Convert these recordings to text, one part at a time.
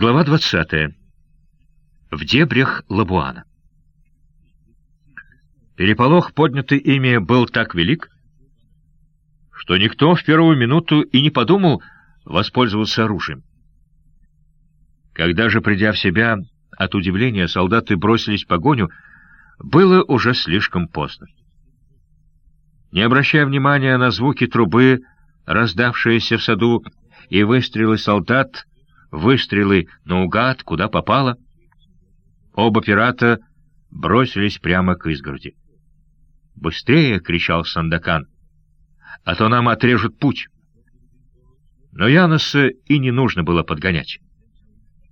Глава 20. В дебрях Лабуана. Переполох, поднятый ими, был так велик, что никто в первую минуту и не подумал воспользоваться оружием. Когда же, придя в себя от удивления, солдаты бросились в погоню, было уже слишком поздно. Не обращая внимания на звуки трубы, раздавшиеся в саду, и выстрелы солдат, выстрелы наугад, куда попало. Оба пирата бросились прямо к изгороди. «Быстрее!» — кричал Сандакан. «А то нам отрежут путь!» Но Яноса и не нужно было подгонять.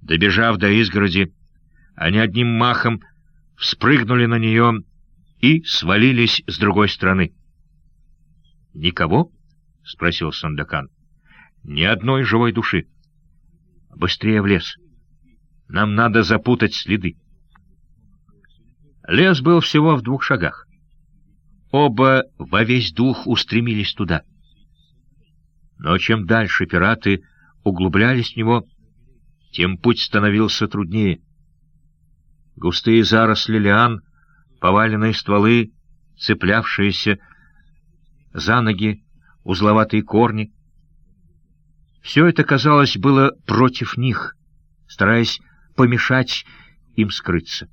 Добежав до изгороди, они одним махом вспрыгнули на нее и свалились с другой стороны. «Никого?» — спросил Сандакан. «Ни одной живой души». Быстрее в лес. Нам надо запутать следы. Лес был всего в двух шагах. Оба во весь дух устремились туда. Но чем дальше пираты углублялись в него, тем путь становился труднее. Густые заросли лиан, поваленные стволы, цеплявшиеся за ноги, узловатые корни — все это, казалось, было против них, стараясь помешать им скрыться.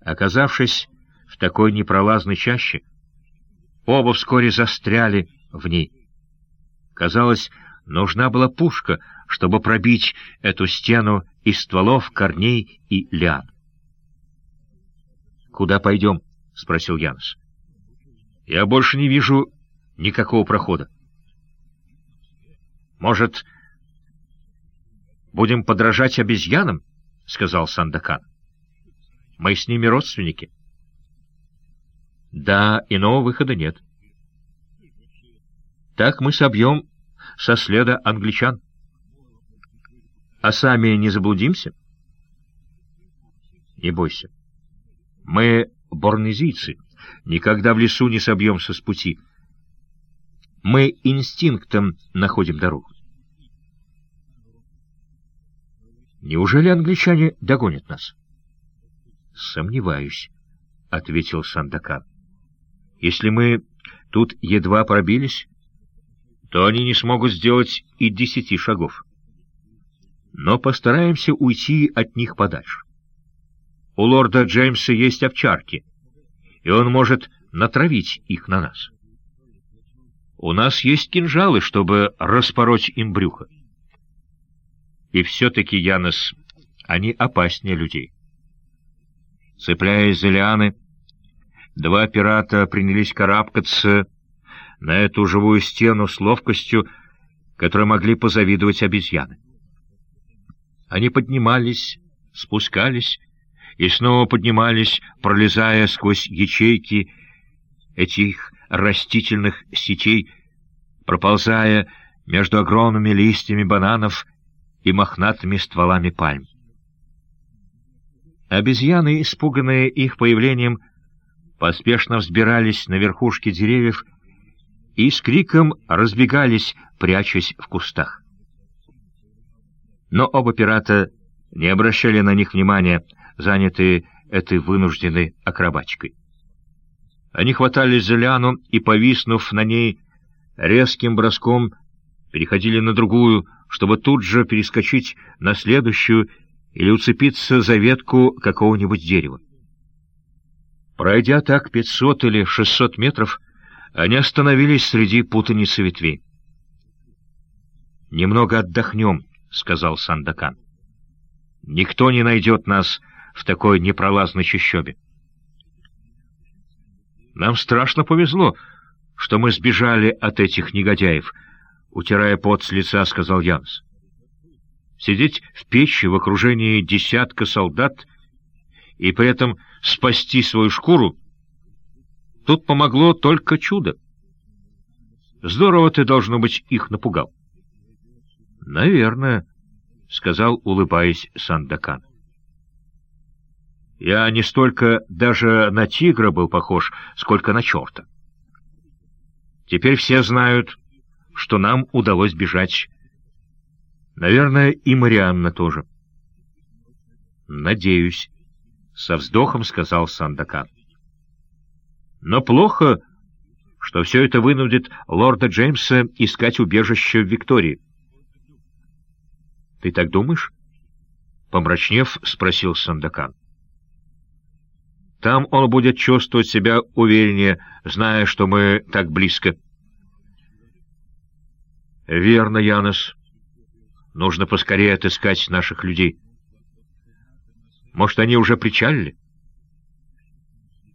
Оказавшись в такой непролазной чаще, оба вскоре застряли в ней. Казалось, нужна была пушка, чтобы пробить эту стену из стволов, корней и лиан. «Куда пойдем?» — спросил Янос. «Я больше не вижу никакого прохода». «Может, будем подражать обезьянам?» — сказал Сандакан. «Мы с ними родственники». «Да, иного выхода нет». «Так мы собьем со следа англичан». «А сами не заблудимся?» «Не бойся. Мы борнезийцы, никогда в лесу не собьемся с пути». Мы инстинктом находим дорогу. Неужели англичане догонят нас? Сомневаюсь, — ответил Сандакан. Если мы тут едва пробились, то они не смогут сделать и десяти шагов. Но постараемся уйти от них подальше. У лорда Джеймса есть овчарки, и он может натравить их на нас. У нас есть кинжалы, чтобы распороть им брюхо. И все-таки, Янос, они опаснее людей. Цепляясь за лианы, два пирата принялись карабкаться на эту живую стену с ловкостью, которой могли позавидовать обезьяны. Они поднимались, спускались и снова поднимались, пролезая сквозь ячейки этих растительных сетей, проползая между огромными листьями бананов и мохнатыми стволами пальм. Обезьяны, испуганные их появлением, поспешно взбирались на верхушки деревьев и с криком разбегались, прячась в кустах. Но оба пирата не обращали на них внимания, занятые этой вынужденной акробатикой. Они хватались за и, повиснув на ней, резким броском переходили на другую, чтобы тут же перескочить на следующую или уцепиться за ветку какого-нибудь дерева. Пройдя так пятьсот или шестьсот метров, они остановились среди путаницы ветвей. «Немного отдохнем», — сказал Сандакан. «Никто не найдет нас в такой непролазной чащобе». Нам страшно повезло, что мы сбежали от этих негодяев, — утирая пот с лица, сказал Янс. Сидеть в печи в окружении десятка солдат и при этом спасти свою шкуру — тут помогло только чудо. Здорово ты, должно быть, их напугал. — Наверное, — сказал, улыбаясь Сандакан. Я не столько даже на тигра был похож, сколько на черта. Теперь все знают, что нам удалось бежать. Наверное, и Марианна тоже. Надеюсь, — со вздохом сказал Сандакан. Но плохо, что все это вынудит лорда Джеймса искать убежище в Виктории. — Ты так думаешь? — помрачнев, спросил Сандакан. — Там он будет чувствовать себя увереннее, зная, что мы так близко. — Верно, Янос. Нужно поскорее отыскать наших людей. Может, они уже причалили?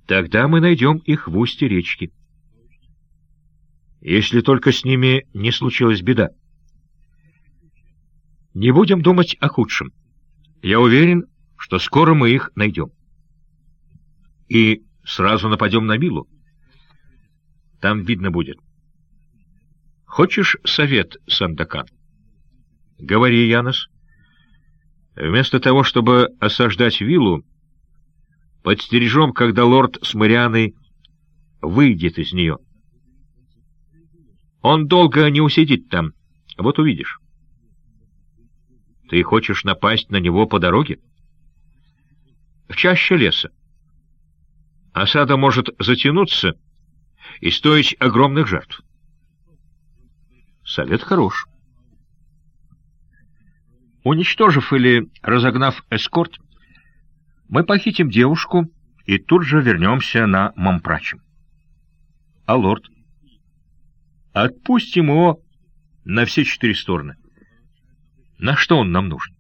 Тогда мы найдем их в устье речки. Если только с ними не случилась беда. Не будем думать о худшем. Я уверен, что скоро мы их найдем. И сразу нападем на Милу. Там видно будет. Хочешь совет, Сандакан? Говори, Янос. Вместо того, чтобы осаждать виллу, подстережем, когда лорд с Марианой выйдет из нее. Он долго не усидит там, вот увидишь. Ты хочешь напасть на него по дороге? В чаще леса. Осада может затянуться и стоить огромных жертв. Совет хорош. Уничтожив или разогнав эскорт, мы похитим девушку и тут же вернемся на Мампрачем. А лорд? Отпустим его на все четыре стороны. На что он нам нужен?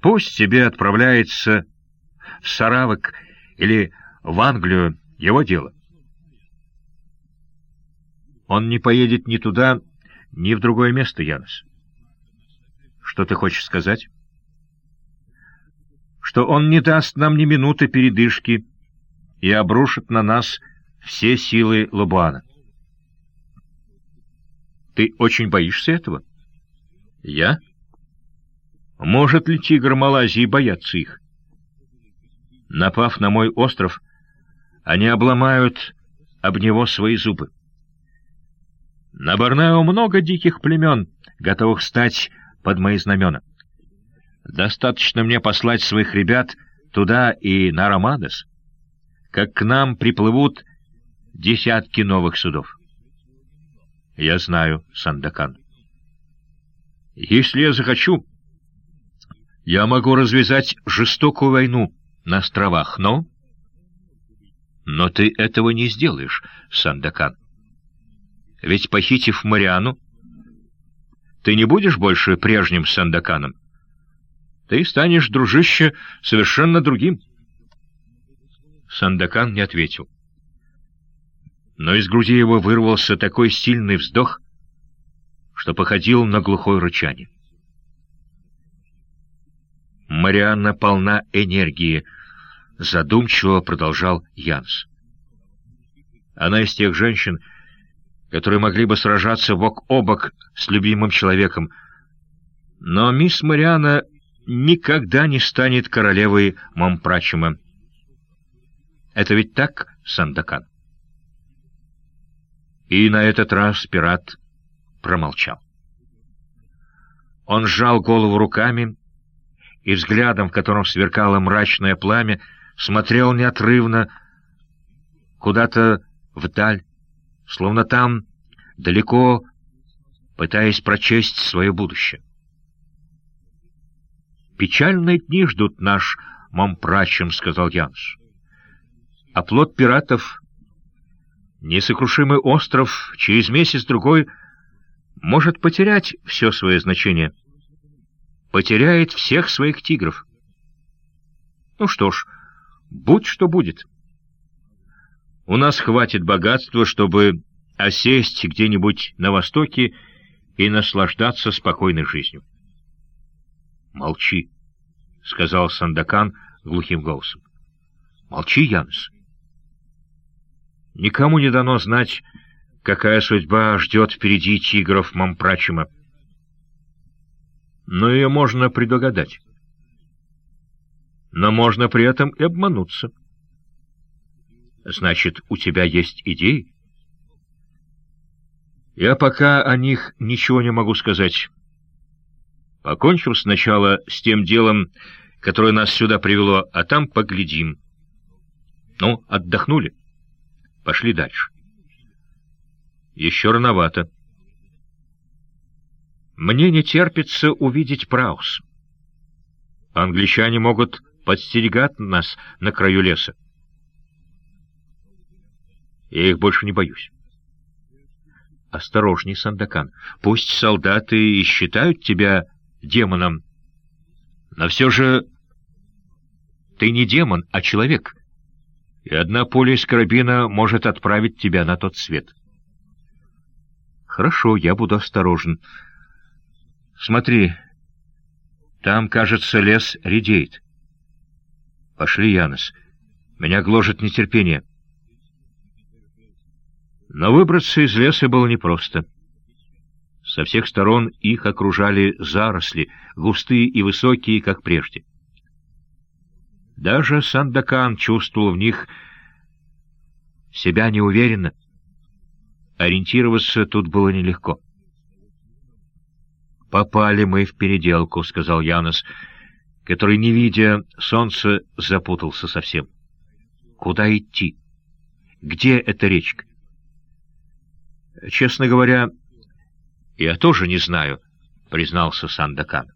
Пусть себе отправляется в Саравок или в Англию, его дело. Он не поедет ни туда, ни в другое место, Янос. Что ты хочешь сказать? Что он не даст нам ни минуты передышки и обрушит на нас все силы Лобуана. Ты очень боишься этого? Я? Может ли тигр Малайзии бояться их? Напав на мой остров, они обломают об него свои зубы. На Борнео много диких племен, готовых стать под мои знамена. Достаточно мне послать своих ребят туда и на Ромадос, как к нам приплывут десятки новых судов. Я знаю, Сандакан. Если я захочу, я могу развязать жестокую войну на островах, но... Но ты этого не сделаешь, Сандакан. Ведь, похитив Мариану, ты не будешь больше прежним Сандаканом. Ты станешь, дружище, совершенно другим. Сандакан не ответил. Но из груди его вырвался такой сильный вздох, что походил на глухое рычание. Марианна полна энергии, задумчиво продолжал Янс. Она из тех женщин, которые могли бы сражаться бок о бок с любимым человеком. Но мисс Мариана никогда не станет королевой Мампрачема. Это ведь так, Сандакан? И на этот раз пират промолчал. Он сжал голову руками и взглядом, в котором сверкало мрачное пламя, смотрел неотрывно куда-то вдаль, словно там, далеко, пытаясь прочесть свое будущее. «Печальные дни ждут наш Момпрачем», — сказал Янш. «А плод пиратов, несокрушимый остров, через месяц-другой может потерять все свое значение, потеряет всех своих тигров. Ну что ж, будь что будет». У нас хватит богатства, чтобы осесть где-нибудь на востоке и наслаждаться спокойной жизнью. — Молчи, — сказал Сандакан глухим голосом. — Молчи, Янс. Никому не дано знать, какая судьба ждет впереди тигров Мампрачима. Но ее можно предугадать. Но можно при этом и обмануться. — Значит, у тебя есть идеи? Я пока о них ничего не могу сказать. Покончим сначала с тем делом, которое нас сюда привело, а там поглядим. Ну, отдохнули? Пошли дальше. Еще рановато. Мне не терпится увидеть Праус. Англичане могут подстерегать нас на краю леса. Я их больше не боюсь. Осторожней, Сандакан. Пусть солдаты и считают тебя демоном, но все же ты не демон, а человек, и одна пуля из карабина может отправить тебя на тот свет. Хорошо, я буду осторожен. Смотри, там, кажется, лес редеет. Пошли, Янос. Меня гложет нетерпение. Но выбраться из леса было непросто. Со всех сторон их окружали заросли, густые и высокие, как прежде. Даже Сандакан чувствовал в них себя неуверенно. Ориентироваться тут было нелегко. «Попали мы в переделку», — сказал Янос, который, не видя солнца, запутался совсем. «Куда идти? Где эта речка?» «Честно говоря, я тоже не знаю», — признался Сандакан.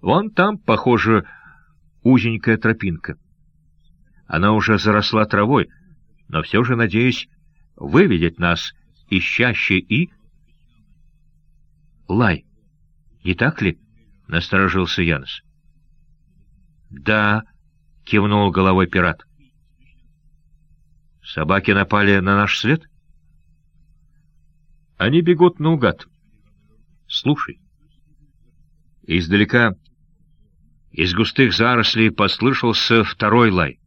«Вон там, похоже, узенькая тропинка. Она уже заросла травой, но все же, надеюсь, выведет нас ищаще и... Лай, не так ли? — насторожился Янос. — Да, — кивнул головой пират. — Собаки напали на наш след? — Они бегут наугад. Слушай. Издалека, из густых зарослей, послышался второй лай.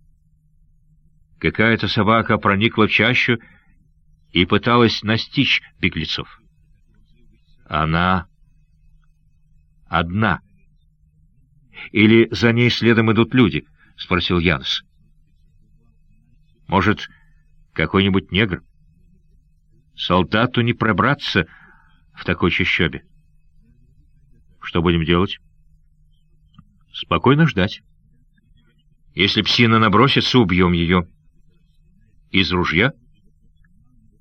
Какая-то собака проникла в чащу и пыталась настичь беглецов. Она одна. Или за ней следом идут люди? — спросил Янс. Может, какой-нибудь негр? Солдату не пробраться в такой чащобе. Что будем делать? Спокойно ждать. Если псина набросится, убьем ее. Из ружья?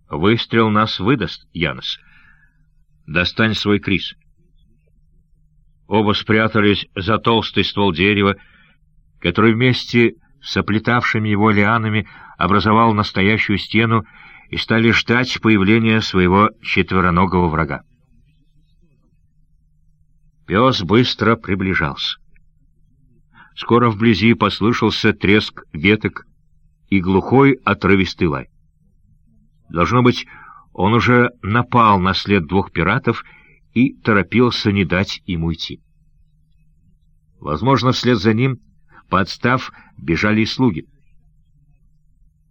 Выстрел нас выдаст, Янос. Достань свой крис. Оба спрятались за толстый ствол дерева, который вместе с оплетавшими его лианами образовал настоящую стену и стали ждать появления своего четвероногого врага. Пес быстро приближался. Скоро вблизи послышался треск веток и глухой отрывистый лай. Должно быть, он уже напал на след двух пиратов и торопился не дать им уйти. Возможно, вслед за ним, подстав, бежали и слуги.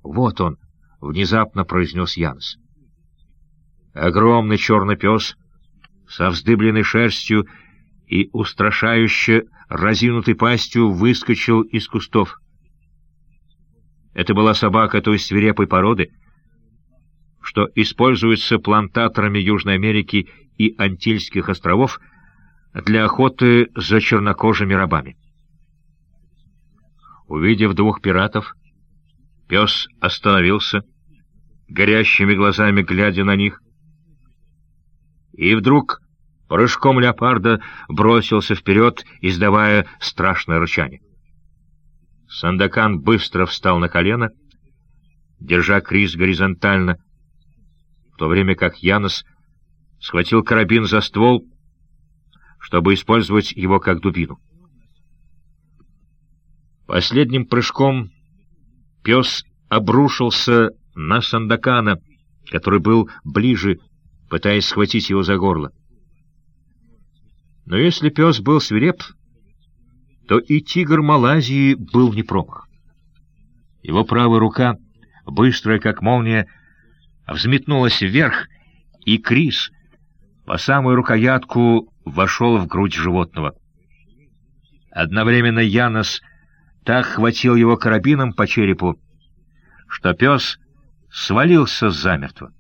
«Вот он!» — внезапно произнес Янс. Огромный черный пес со вздыбленной шерстью и устрашающе разинутой пастью выскочил из кустов. Это была собака той свирепой породы, что используется плантаторами Южной Америки и Антильских островов для охоты за чернокожими рабами. Увидев двух пиратов, пес остановился, горящими глазами глядя на них, и вдруг прыжком леопарда бросился вперед, издавая страшное рычание. Сандакан быстро встал на колено, держа Крис горизонтально, в то время как Янос схватил карабин за ствол, чтобы использовать его как дубину. Последним прыжком пес обрушился на Сандакана, который был ближе, пытаясь схватить его за горло. Но если пес был свиреп, то и тигр Малайзии был не промах. Его правая рука, быстрая как молния, взметнулась вверх, и Крис по самую рукоятку вошел в грудь животного. Одновременно Янос так хватил его карабином по черепу, что пес свалился замертво.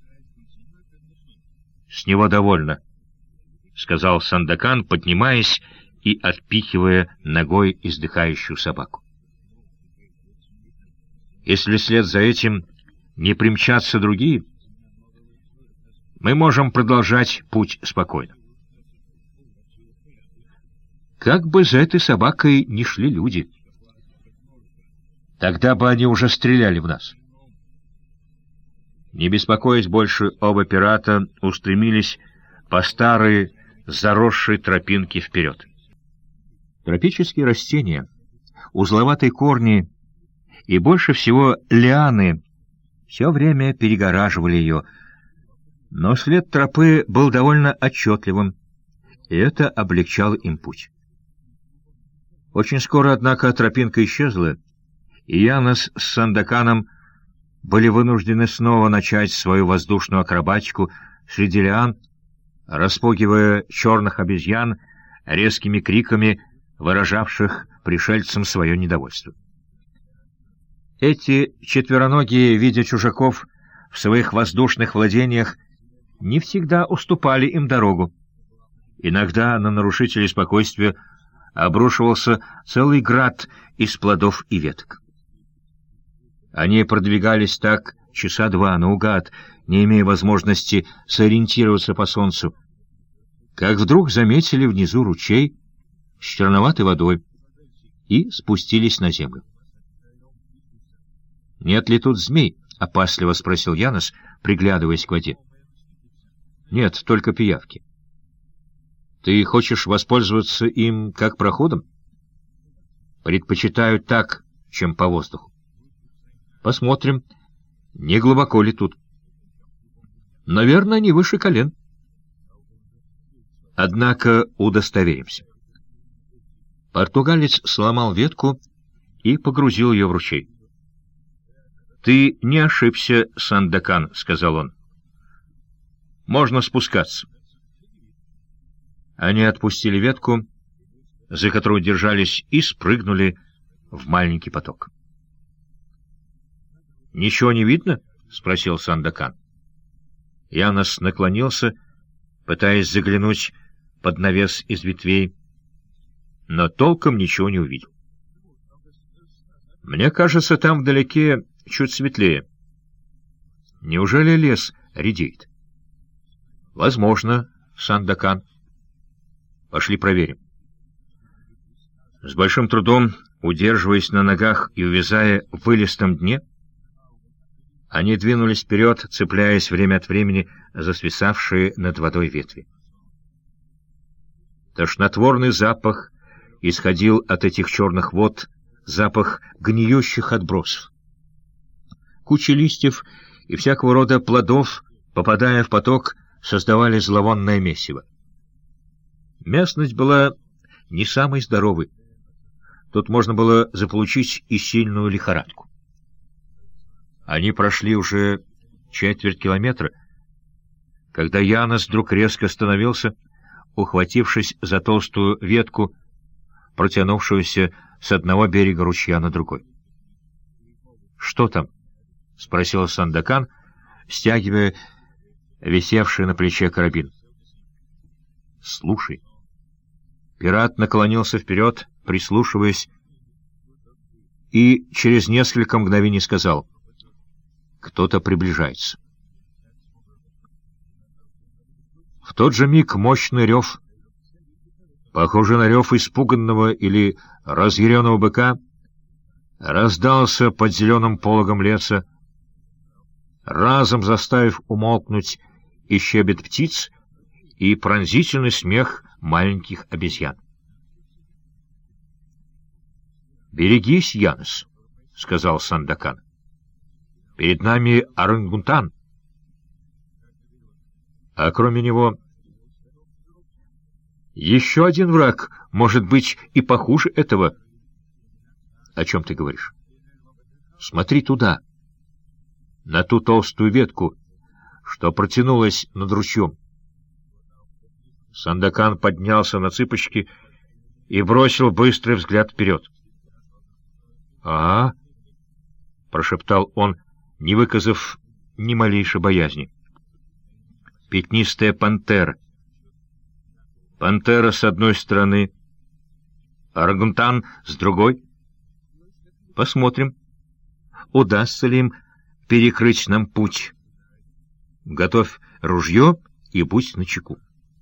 — С него довольно, — сказал Сандакан, поднимаясь и отпихивая ногой издыхающую собаку. Если вслед за этим не примчатся другие, мы можем продолжать путь спокойно. Как бы за этой собакой не шли люди. Тогда бы они уже стреляли в нас. Не беспокоясь больше, оба пирата устремились по старой заросшей тропинке вперед. Тропические растения, узловатые корни и больше всего лианы все время перегораживали ее, но след тропы был довольно отчетливым, и это облегчало им путь. Очень скоро, однако, тропинка исчезла, и Янос с Сандаканом были вынуждены снова начать свою воздушную акробатику среди лиан, распугивая черных обезьян резкими криками, выражавших пришельцам свое недовольство. Эти четвероногие, видя чужаков в своих воздушных владениях, не всегда уступали им дорогу. Иногда на нарушителей спокойствия обрушивался целый град из плодов и веток. Они продвигались так часа два наугад, не имея возможности сориентироваться по солнцу, как вдруг заметили внизу ручей с черноватой водой и спустились на землю. «Нет ли тут змей?» — опасливо спросил Янос, приглядываясь к воде. «Нет, только пиявки». «Ты хочешь воспользоваться им как проходом?» «Предпочитаю так, чем по воздуху». «Посмотрим, не глубоко ли тут». «Наверное, не выше колен». Однако удостоверимся. Португалец сломал ветку и погрузил ее в ручей. «Ты не ошибся, Сандакан», — сказал он. «Можно спускаться». Они отпустили ветку, за которую держались, и спрыгнули в маленький поток. «Ничего не видно?» — спросил Сандакан. Янос наклонился, пытаясь заглянуть под навес из ветвей, но толком ничего не увидел. «Мне кажется, там вдалеке чуть светлее. Неужели лес редеет? Возможно, Сандакан. Пошли проверим. С большим трудом, удерживаясь на ногах и увязая в вылистом дне, они двинулись вперед, цепляясь время от времени за свисавшие над водой ветви. Тошнотворный запах исходил от этих черных вод, запах гниющих отбросов кучи листьев и всякого рода плодов, попадая в поток, создавали зловонное месиво. Местность была не самой здоровой. Тут можно было заполучить и сильную лихорадку. Они прошли уже четверть километра, когда Янос вдруг резко остановился, ухватившись за толстую ветку, протянувшуюся с одного берега ручья на другой. «Что там?» — спросил Сандакан, стягивая висевший на плече карабин. — Слушай. Пират наклонился вперед, прислушиваясь, и через несколько мгновений сказал — кто-то приближается. В тот же миг мощный рев, похожий на рев испуганного или разъяренного быка, раздался под зеленым пологом леса, разом заставив умолкнуть и щебет птиц, и пронзительный смех маленьких обезьян. «Берегись, Янос», — сказал Сандакан. «Перед нами орангутан. А кроме него еще один враг, может быть, и похуже этого. О чем ты говоришь? Смотри туда» на ту толстую ветку, что протянулась над ручьем. Сандакан поднялся на цыпочки и бросил быстрый взгляд вперед. — А? — прошептал он, не выказав ни малейшей боязни. — Пятнистая пантера. Пантера с одной стороны, Аргунтан с другой. Посмотрим, удастся ли им перекрыть нам путь. Готовь ружье и будь начеку.